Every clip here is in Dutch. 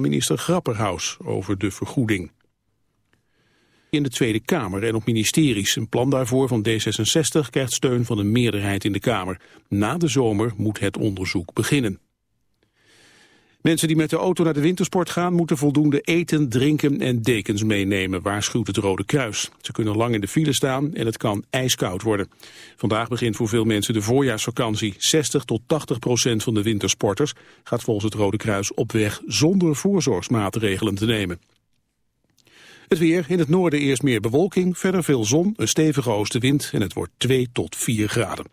minister Grapperhaus over de vergoeding. In de Tweede Kamer en op ministeries. Een plan daarvoor van D66 krijgt steun van een meerderheid in de Kamer. Na de zomer moet het onderzoek beginnen. Mensen die met de auto naar de wintersport gaan moeten voldoende eten, drinken en dekens meenemen, waarschuwt het Rode Kruis. Ze kunnen lang in de file staan en het kan ijskoud worden. Vandaag begint voor veel mensen de voorjaarsvakantie. 60 tot 80 procent van de wintersporters gaat volgens het Rode Kruis op weg zonder voorzorgsmaatregelen te nemen. Het weer, in het noorden eerst meer bewolking, verder veel zon, een stevige oostenwind en het wordt 2 tot 4 graden.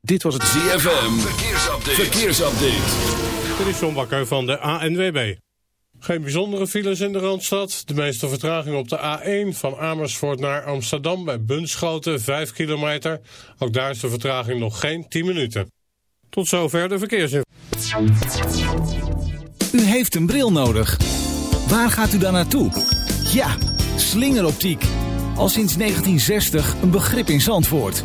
Dit was het ZFM, verkeersupdate. verkeersupdate. Dit is John van de ANWB. Geen bijzondere files in de Randstad. De meeste vertraging op de A1 van Amersfoort naar Amsterdam bij Bunschoten 5 kilometer. Ook daar is de vertraging nog geen 10 minuten. Tot zover de verkeersinformatie. U heeft een bril nodig. Waar gaat u dan naartoe? Ja, slingeroptiek. Al sinds 1960 een begrip in Zandvoort.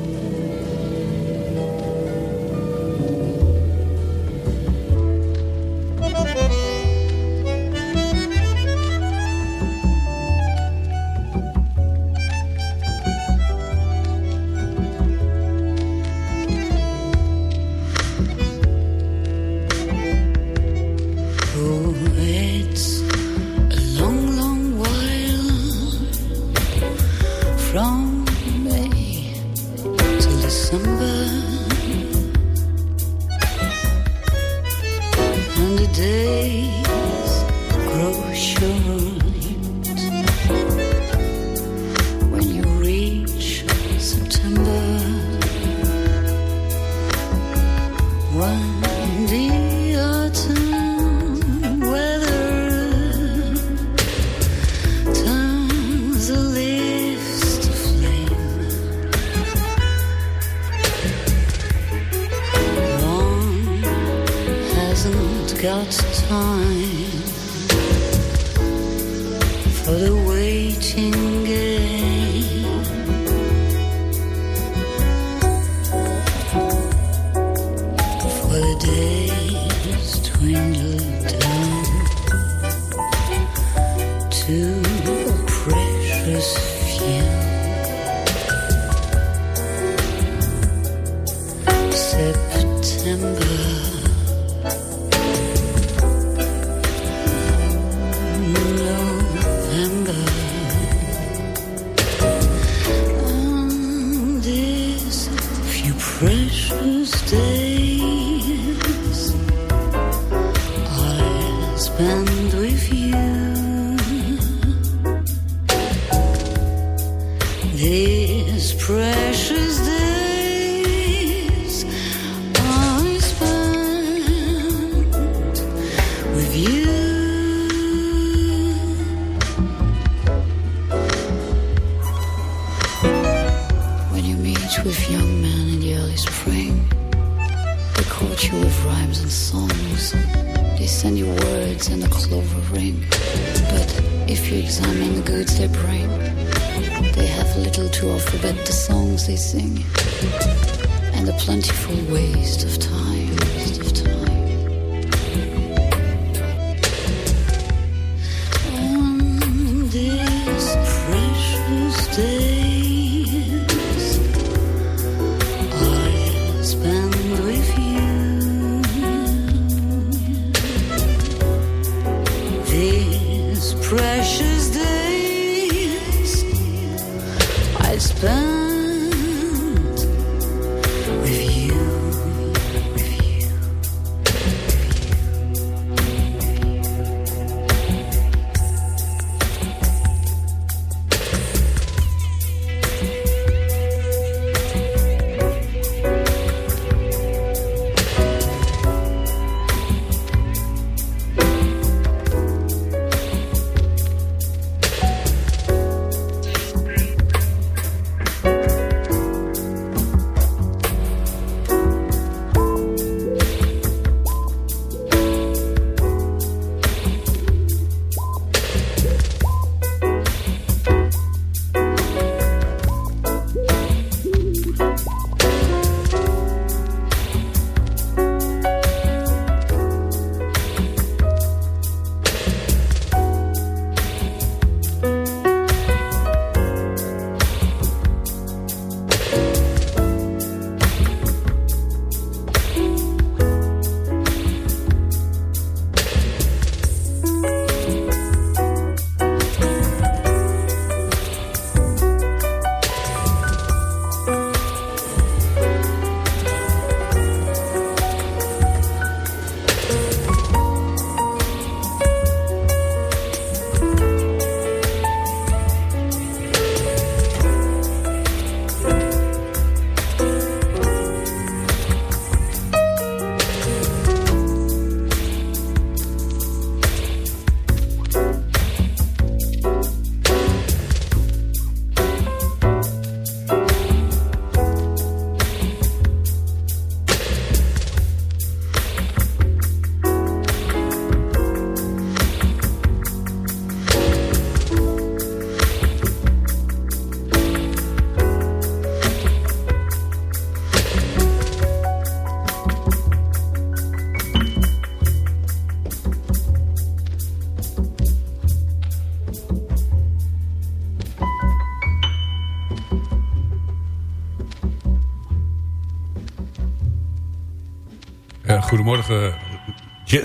time for the waiting game. I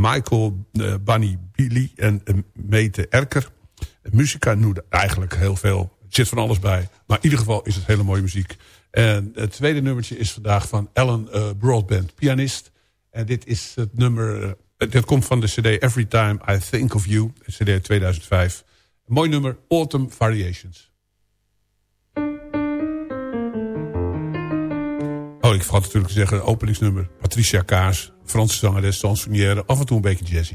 Michael uh, Bunny Billy en uh, Mete Erker. Muzika noemde eigenlijk heel veel. Er zit van alles bij. Maar in ieder geval is het hele mooie muziek. En het tweede nummertje is vandaag van Alan uh, Broadband, pianist. En dit is het nummer... Dit komt van de cd Every Time I Think of You. cd 2005. Een mooi nummer, Autumn Variations. Oh, ik vergat natuurlijk te zeggen, openingsnummer. Patricia Kaas, Franse zangeres, chansonnière, af en toe een beetje jazzy.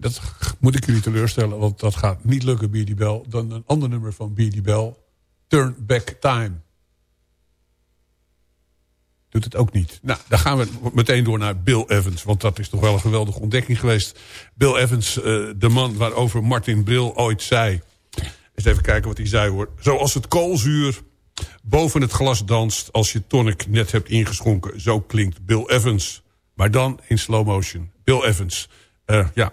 Dat moet ik jullie teleurstellen, want dat gaat niet lukken, Beady Bell. Dan een ander nummer van Beady Bell, Turn Back Time doet het ook niet. Nou, dan gaan we meteen door naar Bill Evans. Want dat is toch wel een geweldige ontdekking geweest. Bill Evans, uh, de man waarover Martin Brill ooit zei. Eens even kijken wat hij zei hoor. Zoals het koolzuur boven het glas danst... als je tonic net hebt ingeschonken. Zo klinkt Bill Evans. Maar dan in slow motion. Bill Evans. Uh, ja,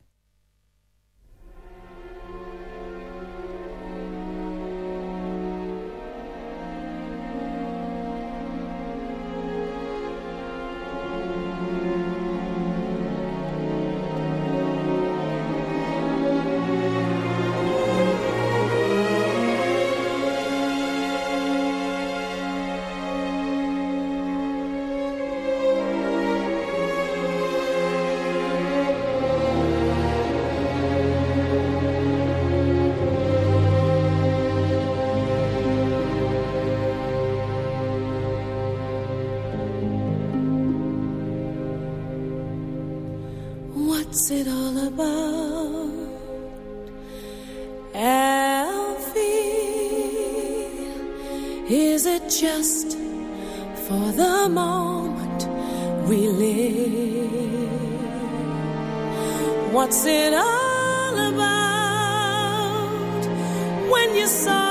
What's it all about? Alfie, is it just for the moment we live? What's it all about when you saw?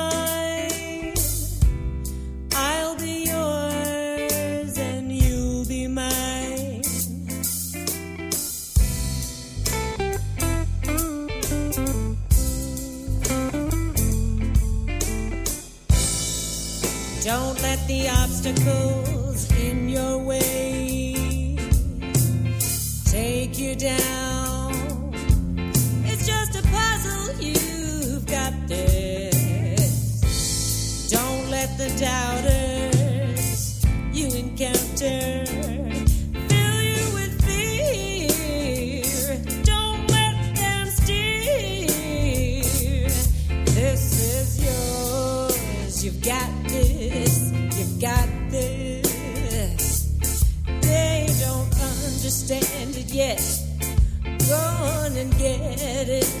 Let the obstacles in your way take you down. It's just a puzzle, you've got this. Don't let the doubters you encounter headed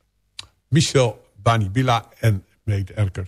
Michel Banibila en Meet Erker.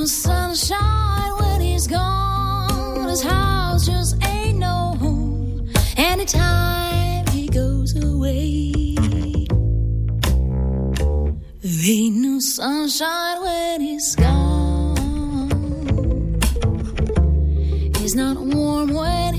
No sunshine when he's gone. His house just ain't no home. Anytime he goes away, there ain't no sunshine when he's gone. He's not warm when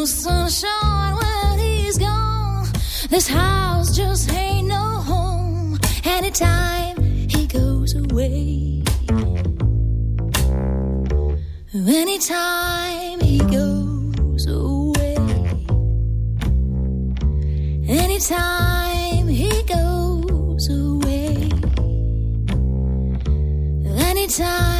no sunshine when he's gone. This house just ain't no home. Anytime he goes away. Anytime he goes away. Anytime he goes away. Anytime.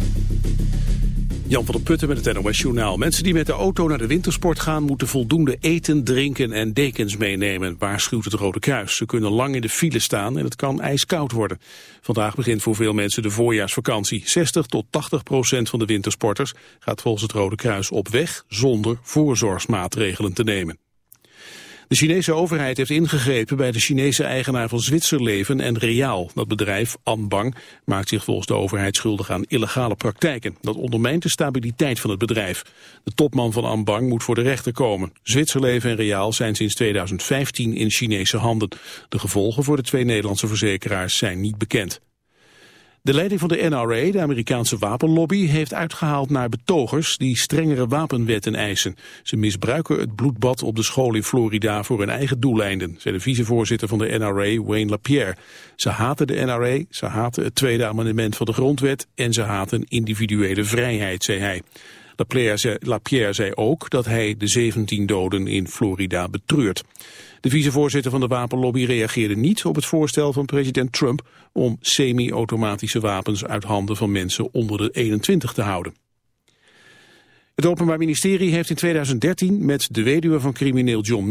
Jan van der Putten met het NOS Journaal. Mensen die met de auto naar de wintersport gaan... moeten voldoende eten, drinken en dekens meenemen, waarschuwt het Rode Kruis. Ze kunnen lang in de file staan en het kan ijskoud worden. Vandaag begint voor veel mensen de voorjaarsvakantie. 60 tot 80 procent van de wintersporters gaat volgens het Rode Kruis op weg... zonder voorzorgsmaatregelen te nemen. De Chinese overheid heeft ingegrepen bij de Chinese eigenaar van Zwitserleven en Reaal. Dat bedrijf, Anbang, maakt zich volgens de overheid schuldig aan illegale praktijken. Dat ondermijnt de stabiliteit van het bedrijf. De topman van Anbang moet voor de rechter komen. Zwitserleven en Reaal zijn sinds 2015 in Chinese handen. De gevolgen voor de twee Nederlandse verzekeraars zijn niet bekend. De leiding van de NRA, de Amerikaanse wapenlobby, heeft uitgehaald naar betogers die strengere wapenwetten eisen. Ze misbruiken het bloedbad op de school in Florida voor hun eigen doeleinden, zei de vicevoorzitter van de NRA, Wayne LaPierre. Ze haten de NRA, ze haten het tweede amendement van de grondwet en ze haten individuele vrijheid, zei hij. LaPierre zei, LaPierre zei ook dat hij de 17 doden in Florida betreurt. De vicevoorzitter van de wapenlobby reageerde niet op het voorstel van president Trump om semi-automatische wapens uit handen van mensen onder de 21 te houden. Het Openbaar Ministerie heeft in 2013 met de weduwe van crimineel John